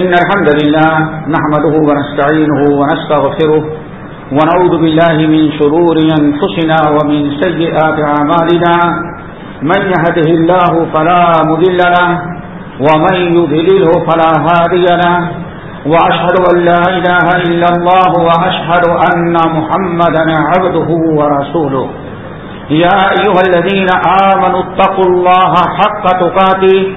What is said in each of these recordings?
إن الحمد لله نحمده ونستعينه ونستغفره ونعوذ بالله من شرور أنفسنا ومن سيئات عمالنا من يهده الله فلا مذل له ومن يذلله فلا هادي له وأشهد أن لا إله إلا الله وأشهد أن محمد عبده ورسوله يا أيها الذين آمنوا اتقوا الله حق تقاتي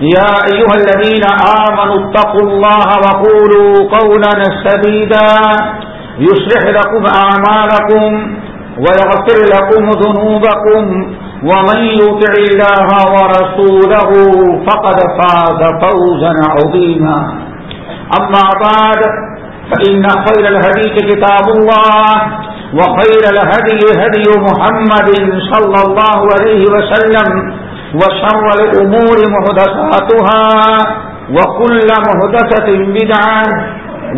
يا أيها الذين آمنوا اتقوا الله وقولوا قولا سبيدا يصلح لكم أعمالكم ويغفر لكم ذنوبكم ومن يطع الله ورسوله فقد فاز فوزا عظيما. أما بعد، فإن خير الهديث كتاب الله وخير الهدي هدي محمد صلى الله عليه وسلم وشر الأمور مهدساتها وكل مهدسة بدعة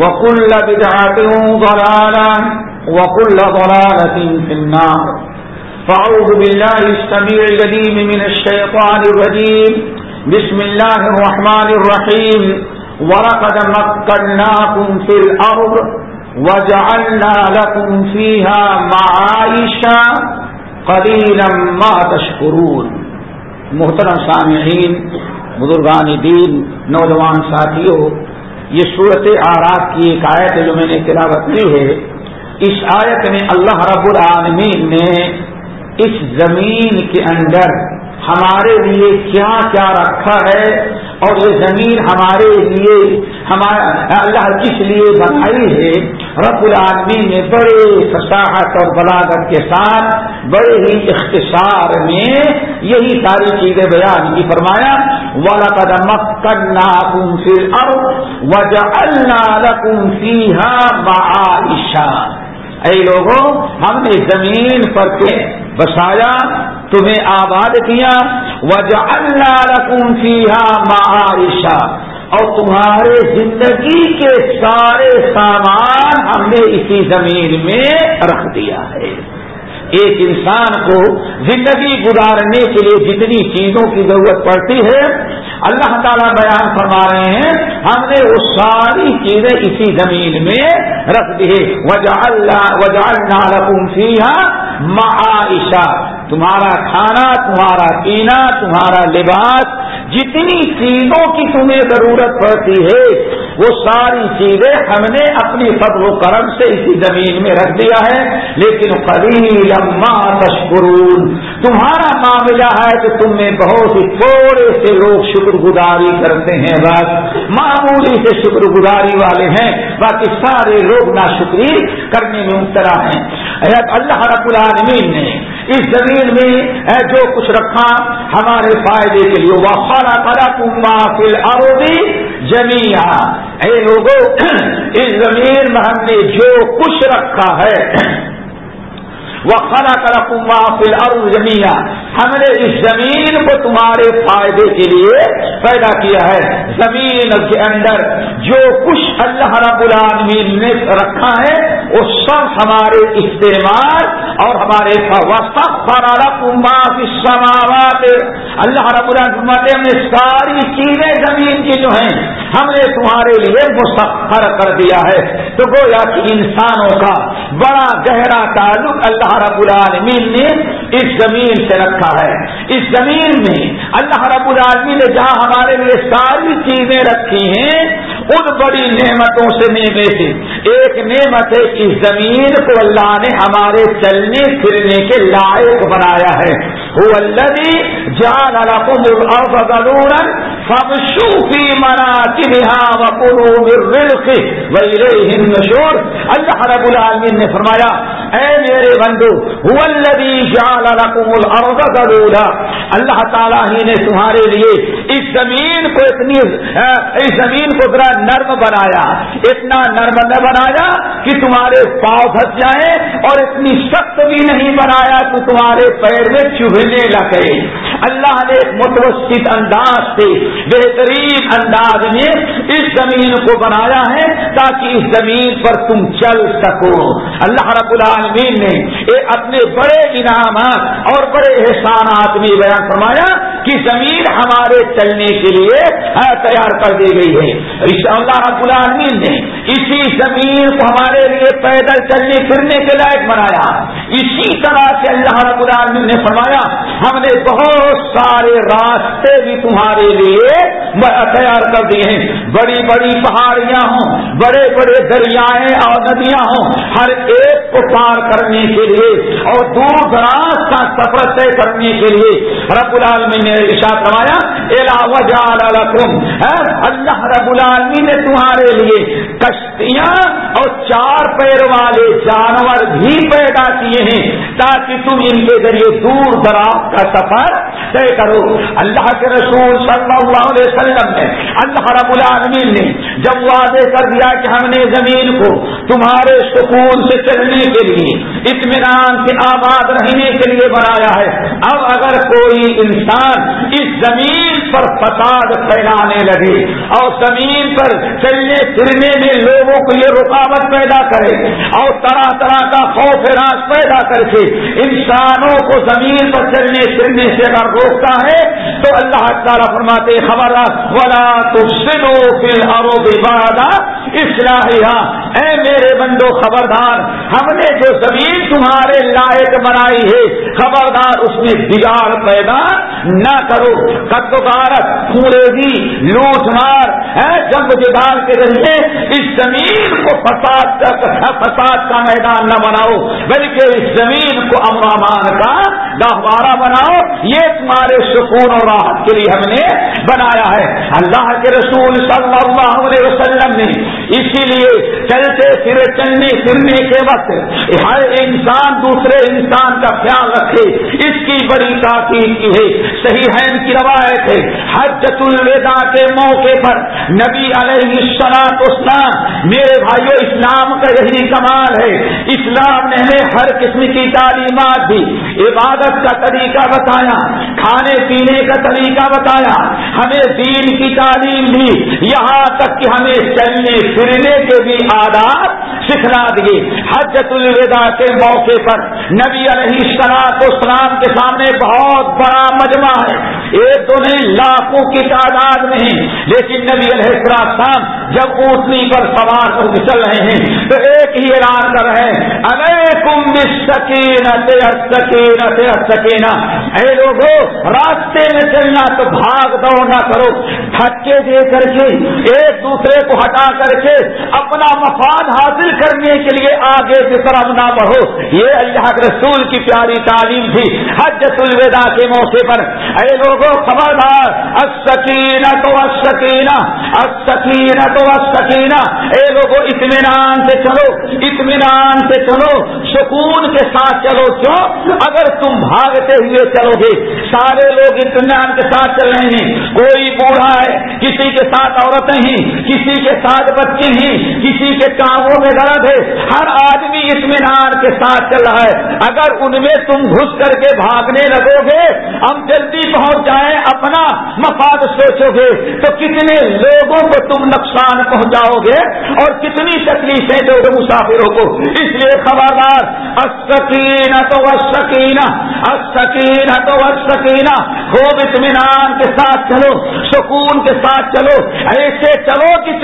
وكل بدعة ضلالة وكل ضلالة في النار. فأعوذ بالله السميع الجديم من الشيطان الرجيم. بسم الله الرحمن الرحيم. ولقد مكناكم في الأرض وجعلنا لكم فيها معايشا قليلا ما تشكرون. محترم سامعین بزرگان دین، نوجوان ساتھیوں، یہ صورت آرات کی ایک آیت جو میں نے تلاوت کی ہے۔ اس آیت میں اللہ رب العالمین نے اس زمین کے اندر ہمارے لیے کیا کیا رکھا ہے اور یہ زمین ہمارے لیے ہمارا اللہ کس لیے بنائی ہے؟ رب العالمین نے بڑے فصاحت اور بلاغت کے ساتھ بڑے ہی اختصار میں یہی ساری چیزیں بیان کی فرمایا والا قدم کرنا کم فل اب وجہ اللہ کم فیحا معاشا اے لوگوں، ہم نے زمین پر کے بسایا، تمہیں آباد کیا۔ وجہ اللہ رقم فیحا معاشا اور تمہارے زندگی کے سارے سامان ہم نے اسی زمین میں رکھ دیا ہے۔ ایک انسان کو زندگی گزارنے کے لیے جتنی چیزوں کی ضرورت پڑتی ہے، اللہ تعالیٰ بیان فرما رہے ہیں، ہم نے وہ ساری چیزیں اسی زمین میں رکھ دی وجہ اللہ وجہ اللہ معاشا تمہارا کھانا، تمہارا پینا، تمہارا لباس جتنی چیزوں کی تمہیں ضرورت پڑتی ہے، وہ ساری چیزیں ہم نے اپنی فضل و کرم سے اسی زمین میں رکھ دیا ہے۔ لیکن قلیل اما تشکرون، تمہارا معاملہ ہے کہ تم میں بہت ہی تھوڑے سے لوگ شکر گزاری کرتے ہیں، بس معمولی سے شکر گزاری والے ہیں۔ باقی سارے لوگ نا شکری کرنے میں مبتلا ہیں۔ اللہ رب العالمین نے اس زمین میں جو کچھ رکھا، ہمارے فائدے کے لیے وہ خالا خالا کما فل آروبی جمیا اے لوگوں اس زمین میں ہم نے جو کچھ رکھا ہے وہ خلا کرا کما فل ہم نے اس زمین کو تمہارے فائدے کے لیے پیدا کیا ہے۔ زمین کے اندر جو کچھ اللہ رب العالمین نے رکھا ہے، وہ سب ہمارے استعمال اور ہمارے سماوات اللہ رب العالمین نے ساری چیزیں زمین کی جو ہیں، ہم نے تمہارے لیے مسخر کر دیا ہے۔ تو گویا کہ انسانوں کا بڑا گہرا تعلق اللہ رب العالمین نے اس زمین سے رکھا ہے۔ اس زمین میں اللہ رب العالمین نے جہاں ہمارے لیے ساری چیزیں رکھی ہیں، ان بڑی نعمتوں سے نیمے سے۔ ایک نعمت ہے اس زمین کو اللہ نے ہمارے چلنے پھرنے کے لائق بنایا ہے۔ وہ اللہ جان فمشو فی مناکبها وقلوا من رزق وإلیہ النشور. اللہ رب العالمین نے فرمایا، اے میرے بندو اللہ تعالیٰ ہی نے تمہارے لیے اس زمین کو اتنی اس زمین کو ذرا نرم بنایا، اتنا نرم نہ بنایا کہ تمہارے پاؤ پھنس جائیں اور اتنی سخت بھی نہیں بنایا کہ تمہارے پیر میں چوہے ملنے لگے اللہ نے متوسط انداز سے، بہترین انداز میں اس زمین کو بنایا ہے تاکہ اس زمین پر تم چل سکو۔ اللہ رب العالمین نے اپنے بڑے انعامات اور بڑے احسانات میں بیان فرمایا کہ زمین ہمارے چلنے کے لیے تیار کر دی گئی ہے۔ اللہ رب العالمین نے اسی زمین کو ہمارے لیے پیدل چلنے، پھرنے کے لائق بنایا۔ اسی طرح سے اللہ رب العالمین نے فرمایا، ہم نے بہت سارے راستے بھی تمہارے لیے تیار کر دیے ہیں۔ بڑی بڑی پہاڑیاں ہوں، بڑے بڑے دریائیں اور ندیاں ہوں۔ ہر ایک کو پار کرنے کے لیے اور دور دراز کا سفر طے کرنے کے لیے رب العالمین نے ارشاد کروایا اللہ رب العالمین نے تمہارے لیے کشتیاں اور چار پیر والے جانور بھی پیدا کیے ہیں تاکہ تم ان کے ذریعے دور دراز کا سفر طے کرو۔ اللہ کے رسول صلی اللہ علیہ وسلم نے، اللہ رب العالمین نے جب واضح کر دیا کہ ہم نے زمین کو تمہارے سکون سے چلنے کے لیے، اطمینان سے آباد رہنے کے لیے بنایا ہے۔ اب اگر کوئی انسان اس زمین پر فساد پھیلانے لگے اور زمین پر چلنے پھرنے میں لوگوں کو یہ رکاوٹ پیدا کرے اور طرح طرح کا خوف راج پیدا کر کے انسانوں کو زمین پر چلنے پھرنے سے اگر روکتا ہے تو اللہ تعالیٰ فرماتے خبر ولا تو سنو فل اصلاحیہ اے میرے بندو، خبردار، ہم نے جو زمین تمہارے لائق بنائی ہے، خبردار، اس میں بگاڑ پیدا نہ کرو۔ کتوکارت پورے بھی لوٹ مار جب جدال کے ذریعے اس زمین کو فساد فساد کا میدان نہ بناؤ، بلکہ اس زمین کو امرامان کا گہوارہ بناؤ۔ یہ تمہارے سکون اور راحت کے لیے ہم نے بنایا ہے۔ اللہ کے رسول صلی اللہ علیہ وسلم نے اسی لیے چلتے پھرے، چلنے پھرنے کے وقت ہر انسان دوسرے انسان کا خیال رکھے۔ اس کی بڑی تاکید کی ہے۔ صحیح ہے کی روایت ہے۔ حجت الوداع کے موقع پر نبی علیہ السلام اسلام میرے بھائیوں اسلام کا یہی کمال ہے۔ اسلام نے ہمیں ہر قسم کی تعلیمات دی۔ عبادت کا طریقہ بتایا، کھانے پینے کا طریقہ بتایا، ہمیں دین کی تعلیم دی۔ یہاں تک کہ ہمیں چلنے پھرنے کے بھی آداب سکھلا دیے۔ حجت الوداع کے موقع پر نبی علیہ السلام اسلام کے سامنے بہت بڑا مجمع ہے۔ ایک تو نہیں لاکھوں کی تعداد میں لیکن نبی علیہ السلام جب اونٹنی پر سوار ہو کے چل رہے ہیں تو ایک ہی اعلان کر رہے ہیں۔ اگر کم سکین سکین سکین اے لوگوں راستے میں چلنا تو بھاگ دوڑ نہ کرو۔ تھکے دے کر کے ایک دوسرے کو ہٹا کر کے اپنا مفاد حاصل کرنے کے لیے آگے کی طرف نہ بڑھو یہ اللہ کے رسول کی پیاری تعلیم تھی۔ حجت الوداع کے موقع پر۔ اے لوگوں خبردار۔ اسکینہ تو اسکینہ اسکینہ تو اسکینہ اے لوگوں اطمینان سے چلو۔ اطمینان سے چلو۔ سکون کے ساتھ چلو۔ کیوں؟ اگر تم بھاگتے ہوئے چلو گے۔ سارے لوگ اطمینان کے ساتھ چل رہے ہیں۔ کوئی بوڑھا ہے، کسی کے ساتھ عورتیں ہیں کسی کے ساتھ بچے ہیں، کسی کے کاموں میں درد ہے، ہر آدمی اطمینان کے ساتھ چل رہا ہے۔ اگر ان میں تم گھس کر کے بھاگنے لگو گے، ہم جلدی پہنچ جائیں، اپنا مفاد سوچو گے تو کتنے لوگوں کو تم نقصان پہنچاؤ گے اور کتنی تکلیفیں دو گے مسافروں کو۔ اس لیے خبردار اسکینہ تو اسکینہ اسکینہ تو اسکینہ خوب اطمینان کے ساتھ چلو، سکون کے ساتھ چلو۔ ایسے چلو کہ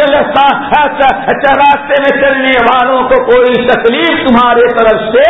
راستے میں چلنے والوں کو کوئی تکلیف تمہارے طرف سے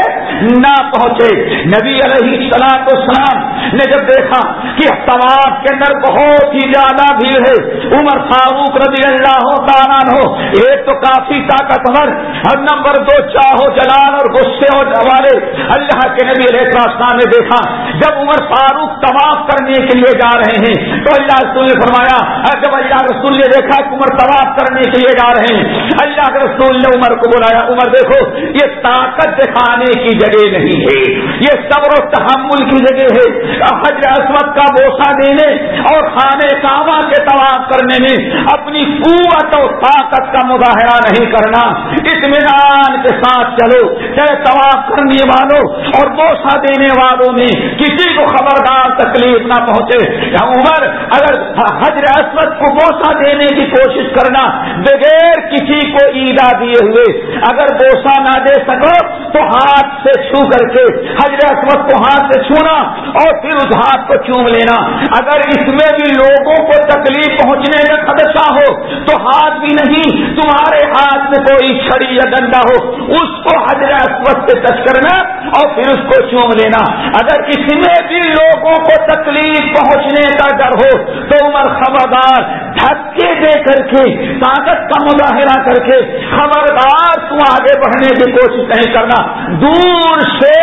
نہ پہنچے۔ نبی علیہ السلام اسلام نے جب دیکھا کہ طواب کے اندر بہت ہی زیادہ بھیڑ ہے، عمر فاروق رضی اللہ تعالیٰ ہو ایک تو کافی طاقتور اور نمبر دو چاہو جلال اور غصے اور والے اللہ کے نبی علیہ السلام نے دیکھا، جب عمر فاروق طواف کرنے کے لیے جا رہے ہیں، تو اللہ رسول نے فرمایا جب اللہ رسول نے دیکھا کہ عمر طواف کرنے کے لیے جا رہے ہیں، اللہ کے رسول نے عمر کو کو بلایا، عمر دیکھو، یہ طاقت دکھانے کی جگہ نہیں ہے۔ یہ صبر و تحمل کی جگہ ہے۔ حجر عصمت کا بوسا دینے اور خانے کعبہ کے طواف کرنے میں اپنی قوت و طاقت کا مظاہرہ نہیں کرنا۔ اطمینان کے ساتھ چلو، چاہے طواف کرنے والوں اور بوسا دینے والوں میں کسی کو خبردار تکلیف نہ پہنچے۔ یا عمر، اگر حجر عصمت کو بوسا دینے کی کوشش کرنا بغیر کسی کو ایدا دیے ہوئے اگر بوسا نہ دے سکو تو ہاتھ سے چھو کر کے، حضرت اسمت کو ہاتھ سے چھونا اور پھر اس ہاتھ کو چوم لینا۔ اگر اس میں بھی لوگوں کو تکلیف پہنچنے میں خدشہ ہو تو ہاتھ بھی نہیں، تمہارے ہاتھ میں کوئی چھڑی یا ڈنڈا ہو۔ اس کو حضرت اسمت سے ٹچ کرنا اور پھر اس کو چوم لینا۔ اگر کسی میں بھی لوگوں کو تکلیف پہنچنے کا ڈر ہو تو عمر خبردار دھکے دے کر کے، طاقت کا مظاہرہ کر کے خبردار تو آگے بڑھنے کی کوشش نہیں کرنا، دور سے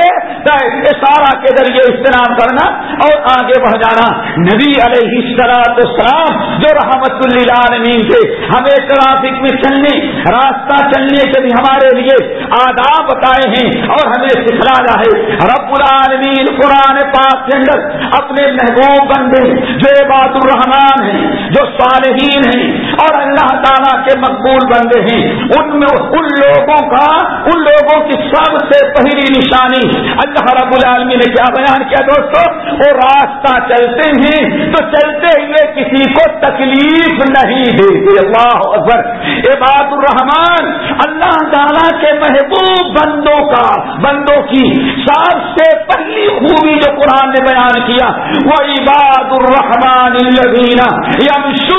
اشارہ کے ذریعے استعمال کرنا اور آگے بڑھ جانا۔ نبی علیہ السلام جو رحمت اللہ تھے، ہمیں ٹرافک میں چلنے، راستہ چلنے کے بھی ہمارے لیے آداب بتائے ہیں اور ہمیں سکھلایا ہے۔ رب العالمین قرآن پاک کے اندر اپنے محبوب بندے، جو عباد الرحمان ہیں، جو صالحین ہیں اور اللہ تعالیٰ کے مقبول بندے ہیں۔ ان میں ان لوگوں کا، ان لوگوں کی سب سے پہلی نشانی اللہ رب العالمین نے کیا بیان کیا دوستو؟ وہ راستہ چلتے ہیں تو چلتے ہوئے کسی کو تکلیف نہیں دیتے۔ اللہ اکبر۔ عباد الرحمان اللہ تعالیٰ کے محبوب بندوں کا، بندوں کی سب سے پہلی خوبی جو قرآن نے بیان کیا، وہ عباد الرحمان یمشون علی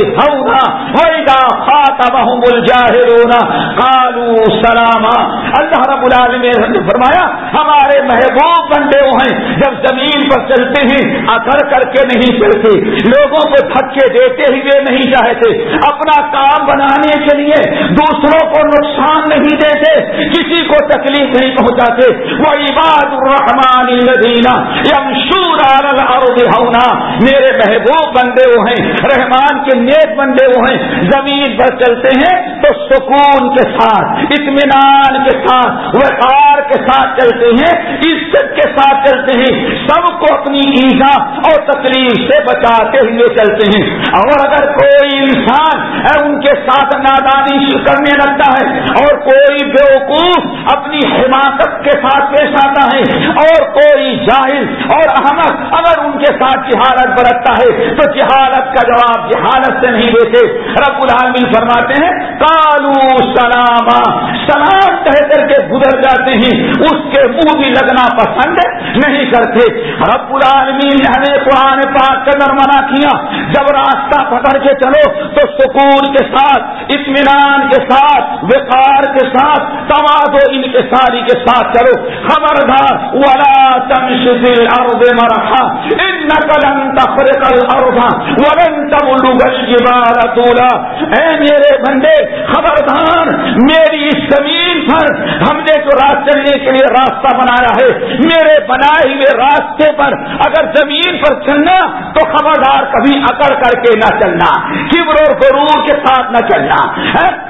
الارض ہونا وَإِذَا خَاطَبَهُمُ الْجَاهِلُونَ قَالُوا سَلَامًا۔ اللہ رب العالمین نے فرمایا، ہمارے محبوب بندے وہ ہیں، جب زمین پر چلتے ہیں اکڑ کر کے نہیں چلتے، لوگوں کو دھکے دیتے ہوئے نہیں چاہتے، اپنا کام بنانے کے لیے دوسروں کو نقصان نہیں دیتے، کسی کو تکلیف نہیں پہنچاتے۔ وہ عباد الرحمان الدینہ یمشور الارض ہونا میرے محبوب بندے وہ ہیں، رحمان کے نیک بندے وہ ہیں، زمین پر چلتے ہیں تو سکون کے ساتھ، اطمینان کے ساتھ، وقار کے ساتھ چلتے ہیں، عزت کے ساتھ چلتے ہیں، سب کو اپنی ایزا اور تکلیف سے بچاتے ہوئے چلتے ہیں۔ اور اگر کوئی انسان ان کے ساتھ نادانی کرنے لگتا ہے اور کوئی بیوقوف اپنی حماقت کے ساتھ پیش آتا ہے اور کوئی جاہل اور احمد اگر ان کے ساتھ جہالت برتتا ہے تو جہالت کا جواب جہالت سے نہیں دیتے رب العالمین فرماتے ہیں کالو سلام سلام کہہ کر کے گزر جاتے ہیں۔ اس کے منہ بھی لگنا پسند نہیں کرتے۔ رب العالمین نے ہمیں قرآن پاک کے اندر منع کیا۔ جب راستہ پکڑ کے چلو تو سکون کے ساتھ، اطمینان کے ساتھ، وقار کے ساتھ تواد و انکساری کے ساتھ چلو۔ خبردار، ولا تمش فی مرحا۔ انک لن تخرق الارض ولن تبلغ الجبال طولا. اے میرے بندے، خبردار، میری اس زمین پر ہم نے جو راست چلنے کے لیے راستہ بنایا ہے، میرے بنائے ہوئے راستے پر اگر زمین پر چلنا، تو خبردار کبھی اکڑ کر کے نہ چلنا، کبر اور غرور کے ساتھ نہ چلنا۔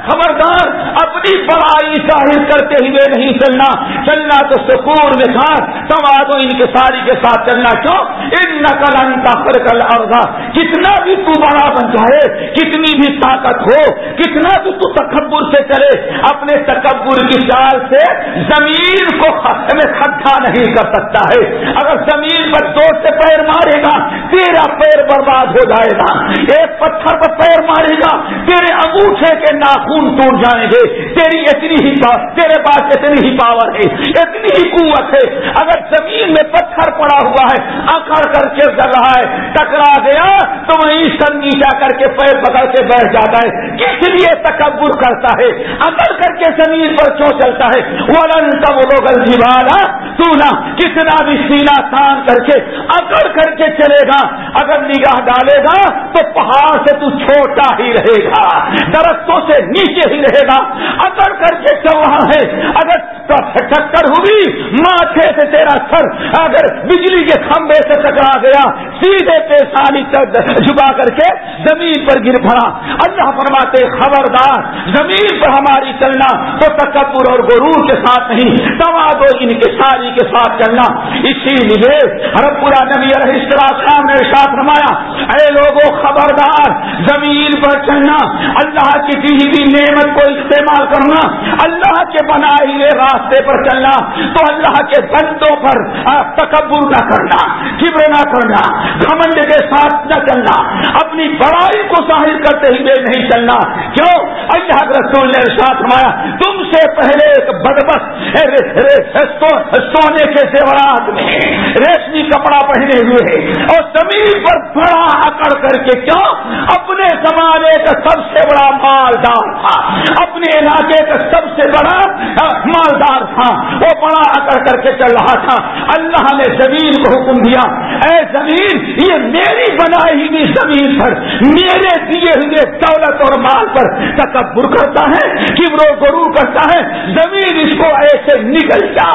خبردار، اپنی بڑائی ظاہر کرتے ہوئے نہیں چلنا۔ چلنا تو سکون میں ساتھ تواد ان کے ساری کے ساتھ چلنا کیوں؟ ان نقل انتا فرقل ارضا کتنا بھی تو بڑا بن جائے کتنی بھی طاقت ہو، کتنا بھی تو تکبر سے چلے، اپنے تکبر کی چال سے زمین کو میں کھڈا نہیں کر سکتا ہے۔ اگر زمین پر دو سے پیر مارے گا، تیرا پیر برباد ہو جائے گا۔ ایک پتھر پر پیر مارے گا، تیرے انگوٹھے کے ناخون ٹوٹ جائیں گے۔ تیری اتنی ہی تیرے پاس اتنی ہی پاور ہے، اتنی ہی قوت ہے۔ اگر زمین میں پتھر پڑا ہوا ہے اکڑ کر کے ڈر رہا ہے، ٹکرا گیا، تو وہیں سر نیچا کر کر کے پیر پکڑ کے بیٹھ جاتا ہے، کس لیے تکبر کرتا ہے؟ اکڑ کر کے زمین پر کیوں چلتا ہے؟ ولن تب لوگ جیوالا تو نہ کتنا بھی سینا تان کر کے اکڑ کر کے چلے گا۔ اگر نگاہ ڈالے گا تو پہاڑ سے تو چھوٹا ہی رہے گا، درختوں سے نیچے ہی رہے گا۔ اکڑ کر کے چل رہا ہے؟ اگر ٹکر ہوئی ماتھے سے تیرا سر اگر بجلی کے کھمبے سے ٹکرا گیا، سیدھے پیسانی جھکا کر کے زمین زمین پر گر پڑا۔ اللہ فرماتے، خبردار، زمین پر ہماری چلنا تو تکبر اور غرور کے ساتھ نہیں تواد و انکساری کے ساتھ چلنا۔ اسی لیے رب پورا نبی السلام نے ساتھ رمایا اے لوگوں خبردار، زمین پر چلنا، اللہ کی دی ہوئی نعمت کو استعمال کرنا، اللہ کے بنائے ہوئے راستے پر چلنا، تو اللہ کے بندوں پر تکبر نہ کرنا، کبر نہ کرنا، گھمنڈ کے ساتھ نہ چلنا، اپنی بڑا بڑائی کو ظاہر کرتے ہوئے نہیں چلنا۔ کیوں؟ اللہ رسول نے ساتھ مایا تم سے پہلے ایک بدبخ سونے کے زیورات میں ریشمی کپڑا پہنے ہوئے اور زمین پر بڑا اکڑ کر کے کیوں؟ اپنے زمانے کا سب سے بڑا مالدار تھا۔ اپنے علاقے کا سب سے بڑا مالدار تھا۔ وہ بڑا اکڑ کر کے چل رہا تھا۔ اللہ نے زمین کو حکم دیا، اے زمین، یہ میری بنائی ہوئی زمین پر میرے دیے ہوئے دولت اور مال پر تکبر کرتا ہے کبرو غرور کرتا ہے، زمین اس کو ایسے نکل جا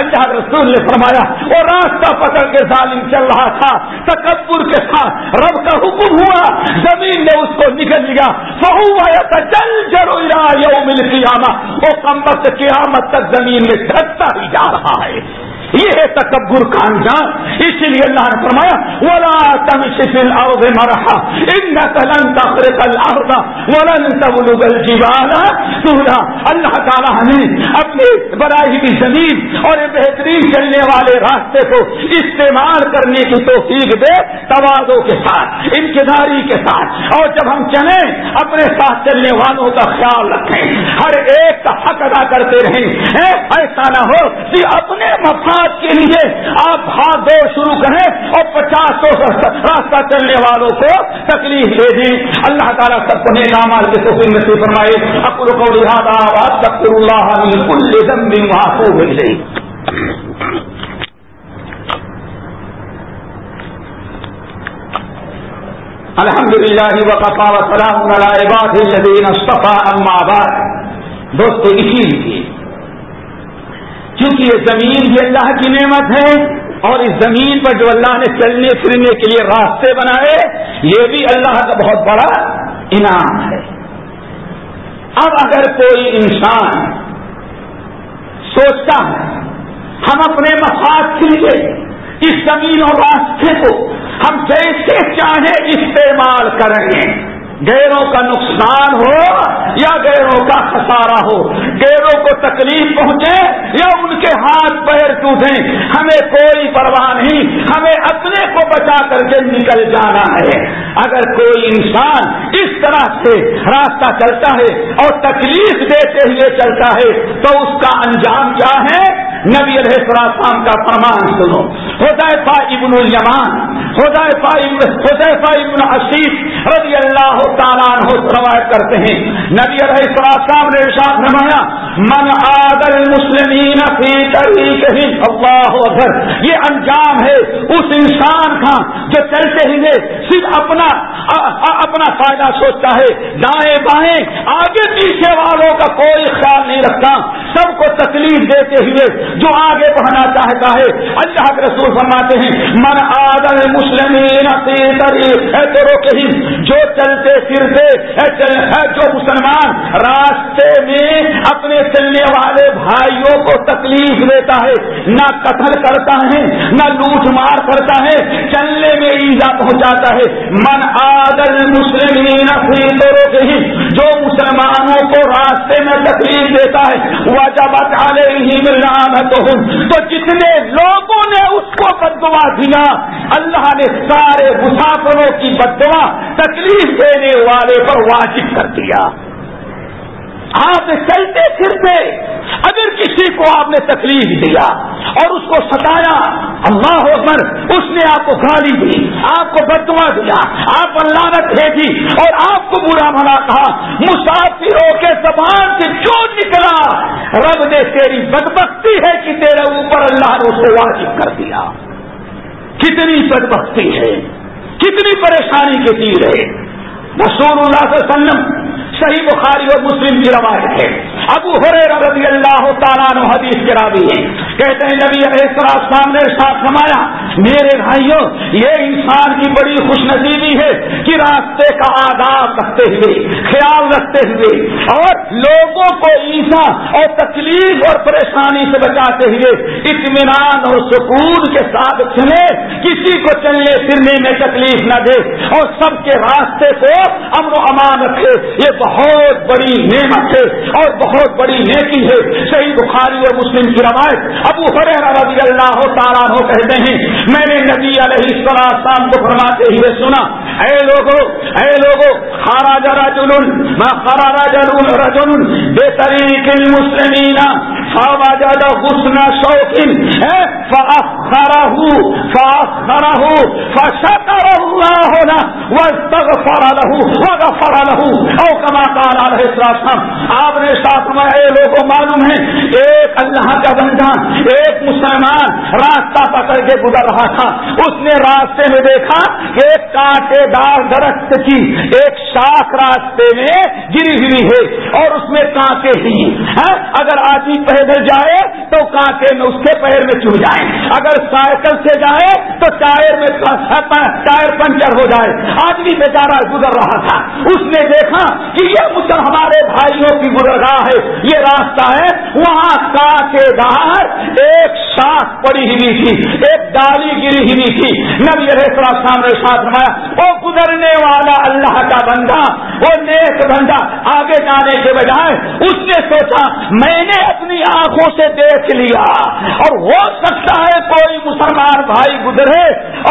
اللہ رسول نے فرمایا، وہ راستہ پکڑ کے ظالم چل رہا تھا، تکبر کے ساتھ رب کا حکم ہوا، زمین نے اس کو نکل لیا بہو آیا جل جرو یوم القیامہ وہ کم قیامت تک زمین میں دھکتا ہی جا رہا ہے۔ یہ ہے تکبر کا انجام۔ اسی لیے اللہ نے فرمایا، ولا تمشل اور مرحا ان کلن تخرق الارض ولن تبلغ الجبال۔ سورا اللہ تعالیٰ نے اپنی بڑائی کی زمین اور بہترین چلنے والے راستے کو استعمال کرنے کی توفیق دے توازوں کے ساتھ انتظاری کے ساتھ۔ اور جب ہم چلیں، اپنے ساتھ چلنے والوں کا خیال رکھیں۔ ہر ایک کا حق ادا کرتے رہیں۔ ہاں، ایسا نہ ہو کہ اپنے مفاد جہاد کے لیے آپ ہاتھ دوڑ شروع کریں اور پچاس سو راستہ چلنے والوں کو تکلیف دے دیں۔ اللہ تعالیٰ سب کو نیک مال کے سوکھن میں سے فرمائے۔ اکر کو لہٰذا آواز سکر اللہ کل بھی وہاں کو مل گئی الحمد للہ وقفا وسلام عباد الذین اما بعد۔ دوستو، اسی لیے کیونکہ یہ زمین بھی اللہ کی نعمت ہے اور اس زمین پر جو اللہ نے چلنے پھرنے کے لیے راستے بنائے، یہ بھی اللہ کا بہت بڑا انعام ہے۔ اب اگر کوئی انسان سوچتا ہے، ہم اپنے مفاد کے لیے اس زمین اور راستے کو ہم جیسے چاہیں استعمال کریں گے؟ گیروں کا نقصان ہو یا گیروں کا خسارہ ہو؟ گیروں کو تکلیف پہنچے یا ان کے ہاتھ پیر ٹوٹیں؟ ہمیں کوئی پرواہ نہیں، ہمیں اپنے کو بچا کر کے نکل جانا ہے۔ اگر کوئی انسان اس طرح سے راستہ چلتا ہے اور تکلیف دیتے ہوئے چلتا ہے، تو اس کا انجام کیا ہے؟ نبی علیہ السلام کا فرمان سنو۔ حضیفہ ابن الیمان حضیفہ حضیفہ ابن عشیف رضی اللہ تعالیٰ عنہ روایت کرتے ہیں۔ نبی علیہ السلام نے ارشاد فرمایا، من عادل مسلمین فی طریقہم اللہ اکبر، یہ انجام ہے اس انسان کا جو چلتے ہی صرف اپنا اپنا فائدہ سوچتا ہے۔ دائیں بائیں، آگے پیچھے والوں کا کوئی خیال نہیں رکھتا۔ سب کو تکلیف دیتے ہوئے جو آگے بڑھنا چاہتا ہے۔ اللہ کے رسول فرماتے ہیں، من آدل مسلمین ہی جو چلتے پھرتے جو مسلمان، راستے میں اپنے چلنے والے بھائیوں کو تکلیف دیتا ہے، نہ قتل کرتا ہے، نہ لوٹ مار کرتا ہے، چلنے میں ایزا پہنچاتا ہے۔ من آدل مسلمین ہی جو مسلمانوں کو راستے میں تکلیف دیتا ہے وہ جب ہی تو جتنے لوگوں نے اس کو بدوا دیا، اللہ نے سارے مسافروں کی بدوا تکلیف دینے والے پر واجب کر دیا۔ آپ چلتے پھرتے، اگر کسی کو آپ نے تکلیف دیا اور اس کو ستایا، اللہ ہو کر اس نے آپ کو گالی دی، آپ کو بدوا دیا، آپ اللہ نے بھیجی اور آپ کو برا بنا کہا۔ مسافروں کے زبان سے جو نکلا، رب نے تیری بدبختی ہے کہ تیرے اوپر اللہ نے اسے واجب کر دیا۔ کتنی بدبختی ہے، کتنی پریشانی کے تیر ہے۔ رسول اللہ صلی اللہ علیہ وسلم صحیح بخاری اور مسلم کی روایت ہے۔ ابو رضی اللہ تعالیٰ حدیث کے راوی ہیں۔ کہتے ہیں، نبی علیہ السلام نے ساتھ سمایا میرے بھائیوں، یہ انسان کی بڑی خوش نصیبی ہے کہ راستے کا آداب رکھتے ہوئے، خیال رکھتے ہوئے اور لوگوں کو عیسا اور تکلیف اور پریشانی سے بچاتے ہوئے اطمینان اور سکون کے ساتھ چلے۔ کسی کو چلنے پھرنے میں تکلیف نہ دے اور سب کے راستے کو امن و امان رکھے۔ یہ بہت بڑی نعمت ہے اور بہت بڑی نیکی ہے۔ صحیح بخاری اور مسلم کی روایت ابو رضی اللہ تعالیٰ ہو کہتے ہیں، میں نے نبی علیہ السلام کو فرماتے ہوئے سنا، اے لوگو اے لوگو خارا رجل ما خارا رجل رجل بے طریق المسلمین فوجد حسن شوق او آپ نے ساتھ میں اے لوگوں معلوم ہے، ایک اللہ کا بندہ، ایک مسلمان راستہ پکڑ کے گزر رہا تھا، اس نے راستے میں دیکھا ایک کانٹے دار درخت کی ایک شاخ راستے میں گری ہوئی ہے اور اس میں کانٹے ہی ہاں، اگر آدمی پہلے پیدل جائے تو کانٹے میں اس کے پیر میں چڑھ جائیں اگر سائیکل سے جائے تو ٹائر میں ٹائر پنچر ہو جائے۔ آدمی بیچارہ گزر رہا تھا۔ اس نے دیکھا کہ یہ مجھے ہمارے بھائیوں کی گزرگاہ ہے۔ یہ راستہ ہے۔ وہاں کانٹے دار ایک شاخ پڑی ہوئی تھی۔ ایک ڈالی گری ہوئی تھی۔ نبی سامنے ساتھ رہا وہ گزرنے والا اللہ بندہ، وہ نیک بندہ آگے جانے کے بجائے اس نے سوچا، میں نے اپنی آنکھوں سے دیکھ لیا اور ہو سکتا ہے کوئی مسلمان بھائی گزرے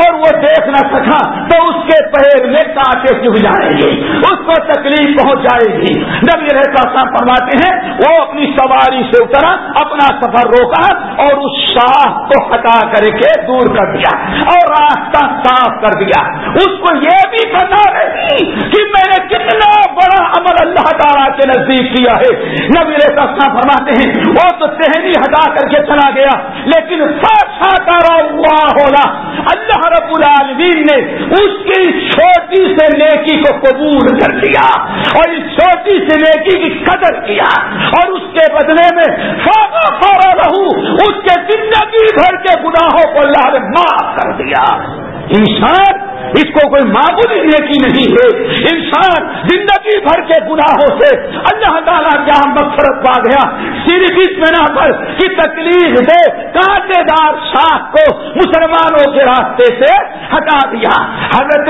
اور وہ دیکھ نہ سکا تو اس کے پیر میں کانٹے چب جائیں گے، اس کو تکلیف پہنچ جائے گی۔ نبی رہتا فرماتے ہیں، وہ اپنی سواری سے اترا، اپنا سفر روکا اور اس شاہ کو ہٹا کر کے دور کر دیا اور راستہ صاف کر دیا۔ اس کو یہ بھی پتا نہیں کہ جی میں نے کتنا بڑا عمل اللہ تعالیٰ کے نزدیک کیا ہے۔ نبی رسا فرماتے ہیں، وہ تو تہنی ہٹا کر کے چلا گیا، لیکن ساتھ ہوا ہونا۔ اللہ رب العالمین نے اس کی چھوٹی سے نیکی کو قبول کر لیا اور اس چھوٹی سے نیکی کی قدر کیا اور اس کے بدلے میں فاقا فوراً رہو اس کے زندگی بھر کے گناہوں کو اللہ نے معاف کر دیا۔ انسان اس کو کوئی معمولی نیکی نہیں ہے۔ انسان زندگی بھر کے گناہوں سے اللہ تعالیٰ کیا مقصد پا گیا۔ صرف اس بنا پر کی تکلیف دے، کانٹے دار شاخ کو مسلمانوں کے راستے سے ہٹا دیا۔ حضرت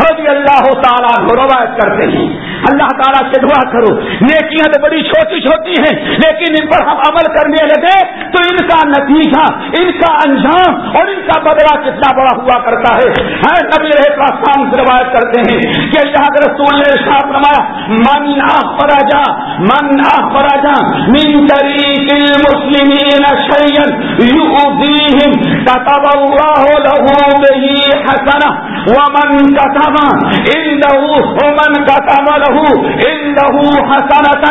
رضی اللہ تعالیٰ روایت کرتے ہیں۔ اللہ تعالیٰ سے دعا کرو، نیکیاں تو بڑی چھوٹی چھوٹی ہیں، لیکن ان پر ہم عمل کرنے لگے تو ان کا نتیجہ، ان کا انجام اور ان کا بدلا کتنا بڑا ہوا کرتا ہے۔ نبی رہے سے روایت کرتے ہیں کہ اللہ کے رسول نے ساتھ روایا من آخراجا من آخراجا من طریق المسلمین شیئا یؤذیہم کتب اللہ له به حسنہ ومن كتب عنده ومن كتب له عنده حسنة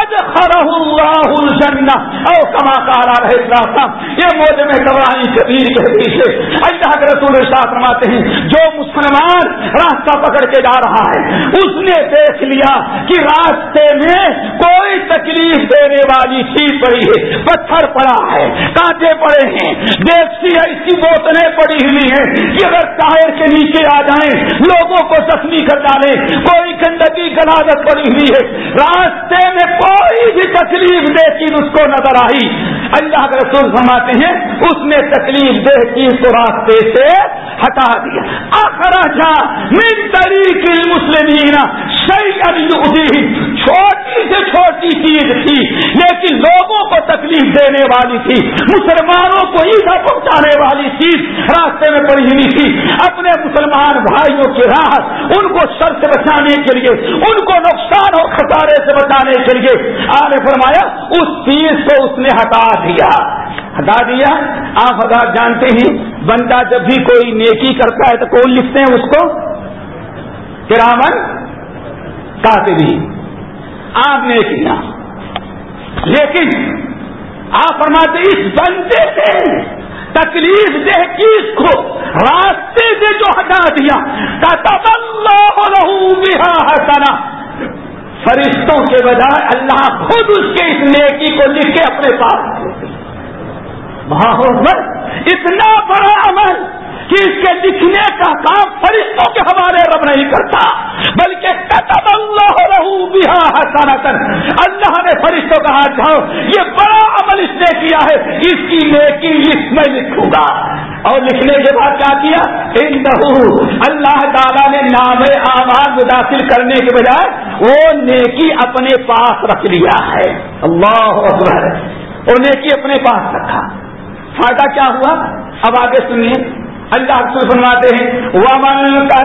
أدخله الله الجنة. أو كما قال عليه السلام یہ موجب کبراہی کبیر کے حدیث ہے اللہ کے رسول ارشاد فرماتے ہیں، جو مسلمان راستہ پکڑ کے جا رہا ہے، اس نے دیکھ لیا کہ راستے میں کوئی تکلیف دینے والی چیز پڑی ہے، پتھر پڑا ہے، کانٹے پڑے ہیں۔ دیکھتی ایسی بوتلیں پڑی ہوئی ہیں کہ اگر ٹائر کے نیچے آ جائیں لوگوں کو زخمی کر ڈالیں کوئی گندگی گلادت پڑی ہوئی ہے۔ راستے میں کوئی بھی تکلیف دے چیز اس کو نظر آئی۔ اللہ کے رسول فرماتے ہیں، اس نے تکلیف دے چیز کو راستے سے ہٹا دیا۔ آخر من طریق المسلمین چھوٹی سے چھوٹی چیز تھی، لیکن لوگوں کو تکلیف دینے والی تھی۔ مسلمانوں کو ایسا پہنچانے والی چیز راستے میں پڑی ہوئی تھی۔ اپنے مسلمان بھائیوں کی راحت، ان کو سر سے بچانے کے لیے، ان کو نقصان اور خسارے سے بچانے کے لیے۔ آپ نے فرمایا، اس چیز کو اس نے ہٹا دیا۔ ہٹا دیا؟ آپ حضرات جانتے ہیں بندہ جب بھی کوئی نیکی کرتا ہے تو کون لکھتے ہیں اس کو؟ کرامن کہتے بھی آپ نے کیا۔ لیکن آپ فرماتے اس بندے سے تکلیف دہ چیز کو راستے ہٹا دیا حسنا فرشتوں کے بجائے اللہ خود اس کے اس نیکی کو لکھ کے اپنے پاس۔ محمد اتنا بڑا عمل۔ کہ اس کے لکھنے کا کام فرشتوں کے حوالے رب نہیں کرتا، بلکہ اللہ اللہ نے فرشتوں کا ہاتھ جاؤ، یہ بڑا عمل اس نے کیا ہے، اس کی نیکی لسٹ میں لکھوں گا۔ اور لکھنے کے بعد کیا کیا؟ اللہ تعالیٰ نے نام آواز مداخل کرنے کے بجائے وہ نیکی اپنے پاس رکھ لیا ہے۔ اللہ اکبر۔ وہ نیکی اپنے پاس رکھا۔ فائدہ کیا ہوا؟ اب آگے سنیے۔ اللہ سے فرماتے ہیں، ومن کا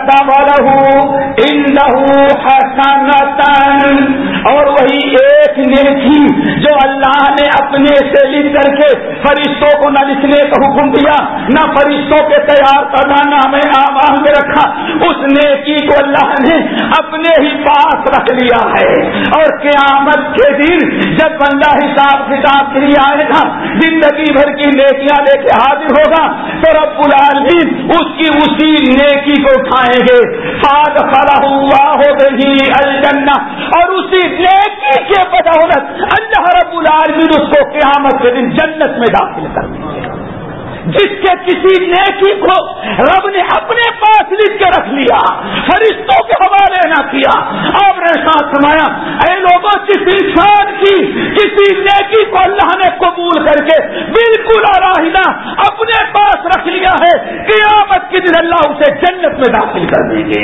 اور وہی ایک نیکی جو اللہ نے اپنے سے لکھ کر کے فرشتوں کو نہ لکھنے کا حکم دیا، نہ فرشتوں کے تیار کرنا نہ ہمیں آواز میں رکھا، اس نیکی کو اللہ نے اپنے ہی پاس رکھ لیا ہے۔ اور قیامت کے دن جب بندہ حساب کتاب کے لیے آئے گا، زندگی بھر کی نیکیاں لے کے حاضر ہوگا، تو رب العالمین اس کی اسی نیکی کو اٹھائیں گے۔ ساد خرا ہوا ہو گئی الجنہ اور اسی نیکی کے بدولت اللہ رب العالمین اس کو قیامت کے دن جنت میں داخل کر دیں گے۔ جس کے کسی نیکی کو رب نے اپنے پاس لکھ کے رکھ لیا، فرشتوں کے حوالے نہ کیا۔ آپ نے ساتھ سمایا اے لوگوں، کسی انسان کی، کسی نیکی کو اللہ نے قبول کر کے بالکل آراہدہ اپنے پاس رکھ لیا ہے، قیامت کے دن اللہ اسے جنت میں داخل کر دیں گے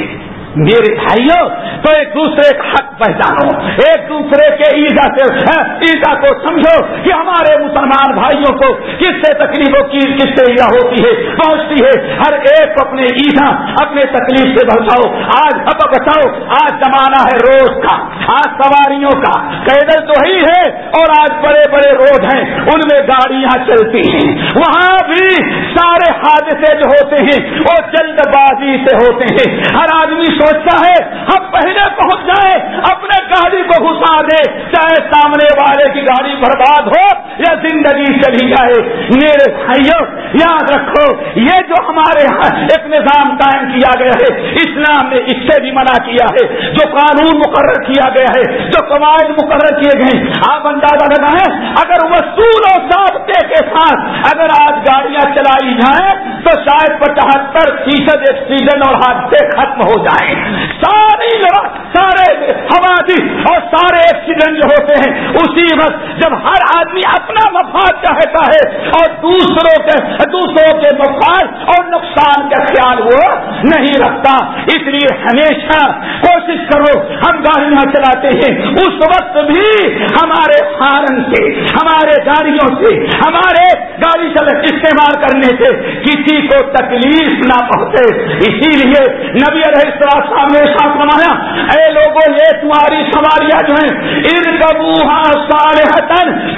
میرے بھائیوں تو ایک دوسرے کا حق پہچانو۔ ایک دوسرے کے عیدا سے ہاں، عیدا کو سمجھو کہ ہمارے مسلمان بھائیوں کو کس سے تکلیفوں کی کس سے عیدا ہوتی ہے، پہنچتی ہے۔ ہر ایک اپنے عیدا اپنے تکلیف سے بچاؤ۔ آج اب بچاؤ، آج زمانہ ہے روز کا، آج سواریوں کا۔ پیدل تو ہی ہے اور آج بڑے بڑے روڈ ہیں، ان میں گاڑیاں چلتی ہیں۔ وہاں بھی سارے حادثے جو ہوتے ہیں، وہ جلد بازی سے ہوتے ہیں۔ ہر آدمی سوچتا ہے، ہم پہلے پہنچ جائیں، اپنے گاڑی کو گھسا دے چاہے سامنے والے کی گاڑی برباد ہو یا زندگی چلی جائے۔ میرے بھائیوں یاد رکھو، یہ جو ہمارے یہاں ایک نظام قائم کیا گیا ہے، اسلام نے اس سے بھی منع کیا ہے۔ جو قانون مقرر کیا گیا ہے، جو قواعد مقرر کیے گئے آپ اندازہ لگائیں، اگر وصول و ضابطے کے ساتھ اگر آج گاڑیاں چلائی جائیں، تو شاید پچہتر فیصد ایکسیڈنٹ اور حادثے ختم ہو جائیں۔ ساری سارے حوادث اور سارے ایکسیڈنٹ جو ہوتے ہیں، اسی وقت جب ہر آدمی اپنا مفاد چاہتا ہے اور دوسروں کے دوسروں کے مفاد اور نقصان کا خیال وہ نہیں رکھتا۔ اس لیے ہمیشہ کوشش کرو، ہم گاڑیاں چلاتے ہیں۔ اس وقت بھی ہمارے ہارن سے، ہمارے گاڑیوں سے، ہمارے گاڑی استعمال کرنے سے کسی کو تکلیف نہ پہنچے۔ اسی لیے نبی علیہ صاحب سامنے ساتھ بنایا۔ اے لوگوں، یہ تمہاری سواریاں جو ہیں ان کبوہا سارے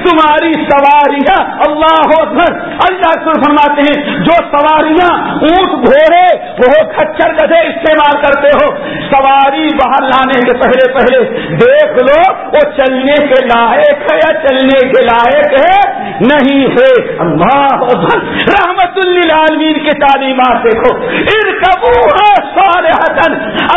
تمہاری سواریاں۔ اللہ اکبر۔ اللہ فرماتے ہیں، جو سواریاں اونٹ گھوڑے وہ کچر گدے استعمال کرتے ہو۔ سواری باہر لانے کے پہلے پہلے دیکھ لو، وہ چلنے کے لائق ہے یا چلنے کے لائق ہے؟ نہیں ہے۔ اللہ رحمت للعالمین کی تعلیمات دیکھو۔ ان کبوہا سارے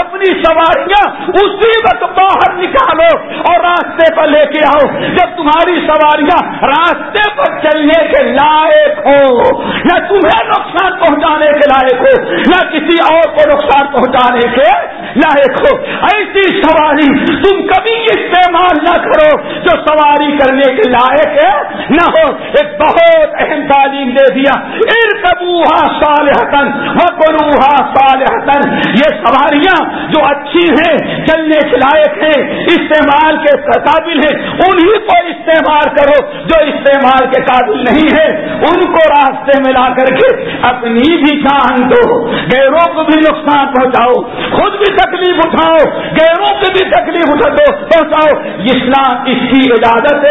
اپنی سواریاں اسی وقت باہر نکالو اور راستے پر لے کے آؤ۔ جب تمہاری سواریاں راستے پر چلنے کے لائق ہو نہ تمہیں نقصان پہنچانے کے لائق ہو نہ کسی اور کو نقصان پہنچانے کے لائق ہو۔ ایسی سواری تم کبھی استعمال نہ کرو جو سواری کرنے کے لائق ہے، نہ ہو، ایک بہت تعلیم دے دیا ارکبوہا صالحتن وقلوہا صالحتن یہ سواریاں جو اچھی ہیں، چلنے کے لائق ہیں، استعمال کے قابل ہیں، انہی کو استعمال کرو جو استعمال کے قابل نہیں ہے ان کو راستے میں لا کر کے اپنی بھی جان دو گیروں کو بھی نقصان پہنچاؤ۔ خود بھی تکلیف اٹھاؤ گیروں کو بھی تکلیف اٹھا دو، پہنچاؤ۔ اسلام اس کی اجازت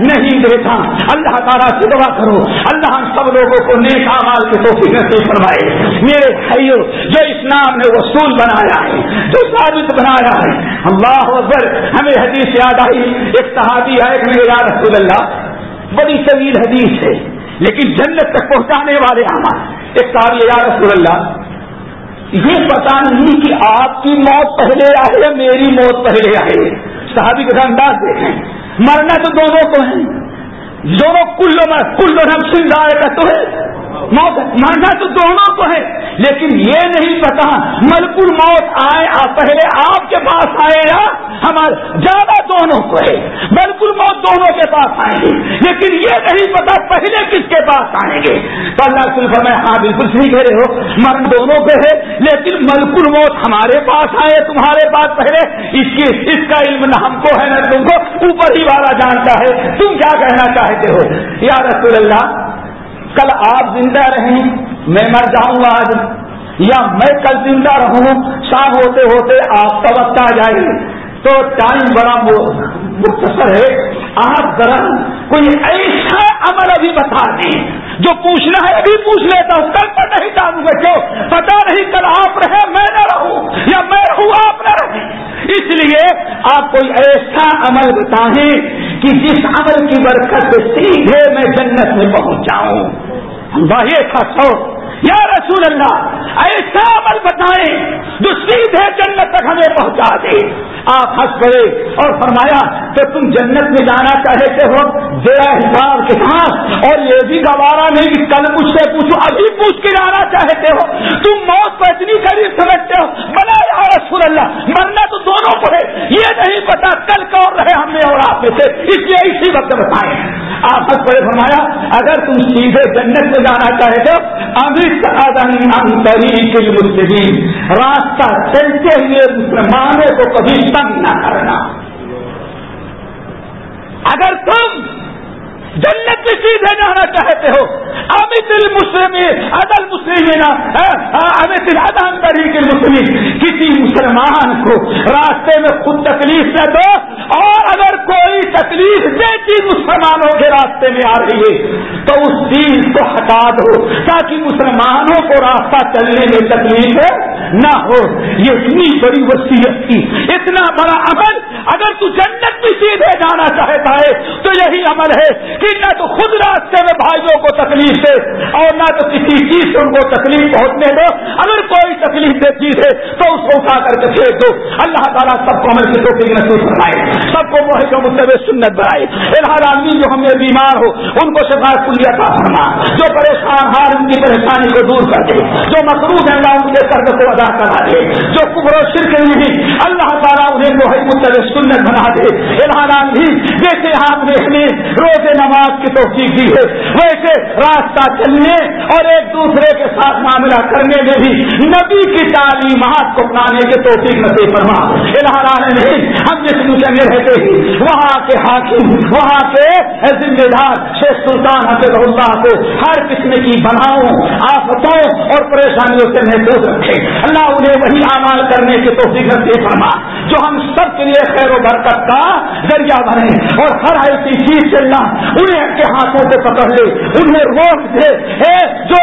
نہیں دیتا۔ اللہ تعالیٰ سے دعا کرو۔ اللہ ہم سب لوگوں کو نیک آمال کے توفیق نصیب فرمائے۔ میرے بھائیوں جو اسلام نے وصول بنایا ہے، جو ثابت بنایا ہے، اللہ اکبر، ہمیں حدیث یاد آئی۔ ایک صحابی ہے ایک میرے یاد رسول اللہ، بڑی طویل حدیث ہے، لیکن جنت تک پہنچانے والے ہمارے ایک صاحب یا رسول اللہ، یہ پتا نہیں کہ آپ کی موت پہلے آئے یا میری موت پہلے آئے۔ صحابی کا انداز دیکھیں۔ مرنا تو دونوں کو ہے دونوں کل کل سندائے کا تو ہے موت مرنا تو دونوں کو ہے، لیکن یہ نہیں پتا ملکل موت آئے پہلے آپ کے پاس آئے یا ہمارے۔ زیادہ دونوں کو ہے۔ ملکل موت دونوں کے پاس آئیں گے لیکن یہ نہیں پتا پہلے کس کے پاس آئیں گے تو اللہ صرف میں ہاں بالکل صحیح کہہ رہے ہو، مرن دونوں کو ہے، لیکن ملکل موت ہمارے پاس آئے، تمہارے پاس پہلے۔ اس کی، اس کا علم نہ ہم کو ہے، نہ تم کو۔ اوپر ہی والا جانتا ہے۔ تم کیا کہنا چاہتے ہو؟ یا رسول اللہ کل آپ زندہ رہیں، میں مر جاؤں گا آج، یا میں کل زندہ رہوں، شام ہوتے ہوتے آپ کا وقت آ جائے۔ تو ٹائم بڑا مختصر ہے۔ آپ ذرا کوئی ایسا عمل ابھی بتا دیں۔ جو پوچھنا ہے ابھی پوچھ لیتا ہوں کل پر نہیں جانوں گا کیوں پتا نہیں کل آپ رہے میں نہ رہوں یا میں رہوں، آپ نہ رہے اس لیے آپ کوئی ایسا عمل بتائیں کہ جس عمل کی برکت سے سیدھے میں جنت میں پہنچ جاؤں باہر تھا سو یا رسول اللہ، ایسا عمل بتائیں جو سیدھے جنت تک ہمیں پہنچا دے۔ آپ ہنس گئے اور فرمایا کہ تم جنت میں جانا چاہتے ہو ذرا حساب کے ساتھ، اور یہ بھی گوارا نہیں کہ کل مجھ سے پوچھو، ابھی پوچھ کے جانا چاہتے ہو۔ تم موت کو اتنی قریب سمجھتے ہو۔ بنا یا رسول اللہ، مرنا تو دونوں کو ہے۔ یہ نہیں پتا کل کون رہے ہم نے اور آپ میں سے۔ اس لیے اسی وقت بتائیں آپ ہنس فرمایا، اگر تم سیدھے جنت میں جانا چاہتے ہو ابھی مسلم راستہ چلتے ہوئے مسلمانوں کو کبھی تنگ نہ کرنا۔ اگر تم جنت میں سیدھے جانا چاہتے ہو۔ امت المسلم عدل مسلم امت الدان طریق مسلم کسی مسلمان کو راستے میں خود تکلیف نہ دو، اور اگر کوئی تکلیف دے مسلمانوں کے راستے میں آ رہی ہے، تو اس چیز کو ہٹا دو، تاکہ مسلمانوں کو راستہ چلنے میں تکلیف نہ ہو۔ یہ اتنی بڑی وسیعت تھی، اتنا بڑا عمل۔ اگر تو جنت بھی سیدھے ہے تو یہی عمل ہے کہ نہ تو خود راستے میں بھائیوں کو تکلیف دے اور نہ تو کسی چیز سے ان کو تکلیف پہنچنے دو۔ اگر تکلیف دے چیز ہے تو اس کو اٹھا کر کے پھینک دو۔ اللہ تعالیٰ سب کو عمل کی ٹوپی محسوس بنائے سب کو موہے کا متب سنت بنائے۔ الحال آدمی جو ہمیں بیمار ہو، ان کو شفا کلیا کا فرما۔ جو پریشان ہار، ان کی پریشانی کو دور کر دے۔ جو مقروض ہیں، اللہ ان کے قرض کو ادا کرا دے۔ جو کبر و شرک نہیں بھی اللہ تعالیٰ انہیں موہے متب سنت بنا دے۔ الحال آدمی جیسے آپ نے ہمیں روز نماز کی توفیق دی ہے۔ ویسے راستہ چلنے اور ایک دوسرے کے ساتھ معاملہ کرنے میں بھی نبی کی تعلیمات کو اپنانے کے توفیق نصیب فرما۔ ہم جس ملک میں رہتے ہیں وہاں کے حاکم، وہاں کے ذمہ دار شیخ سلطان حفظ اللہ کو ہر قسم کی بناؤں، آفتوں اور پریشانیوں سے محسوس رکھے۔ اللہ انہیں وہی اعمال کرنے کے توفیق نصیب فرما، جو ہم سب کے لیے خیر و برکت کا ذریعہ بنے۔ اور ہر ایسی چیز چلنا انہیں کے ہاتھوں کو پکڑ لے، انہیں روک دے جو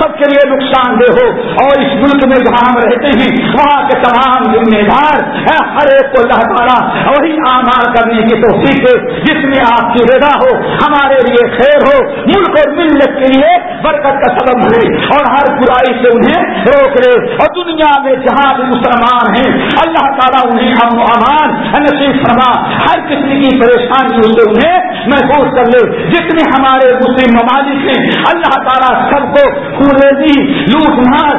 سب کے لیے نقصان دہ ہو۔ اور اس ملک میں جہاں ہم رہتے ہیں، وہاں کے تمام ذمہ دار ہر ایک کو اللہ تعالیٰ وہی آمار کرنے کی توفیق ہے جس میں آپ کی رضا ہو، ہمارے لیے خیر ہو، ملک اور ملت کے لیے برکت کا سبب ہے اور ہر برائی سے انہیں روک لے۔ اور دنیا میں جہاں بھی مسلمان ہیں، اللہ تعالیٰ انہیں امن و امان نصیب فرما۔ ہر قسم کی پریشانی سے انہیں محفوظ کر لے۔ جتنے ہمارے مسلم ممالک ہیں، اللہ تعالیٰ سب کو خوریزی لوٹ مار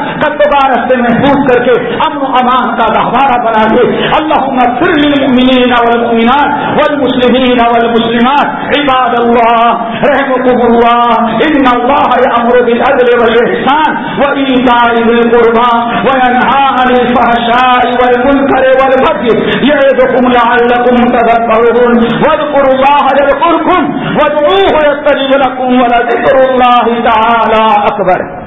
کتبار سے محفوظ کر کے امن و امان کا گہوارہ بنا دے اللہ پھر للمؤمنین والمؤمنات والمسلمین والمسلمات. عباد اللہ رحمكم الله ان الله يأمر بالعدل والإحسان وإيتاء ذي القربى وينهى عن الفحشاء والمنكر والبغي يعظكم لعلكم تذكرون واذكروا الله يذكركم وادعوه يستجب لكم ولذكر الله تعالى أكبر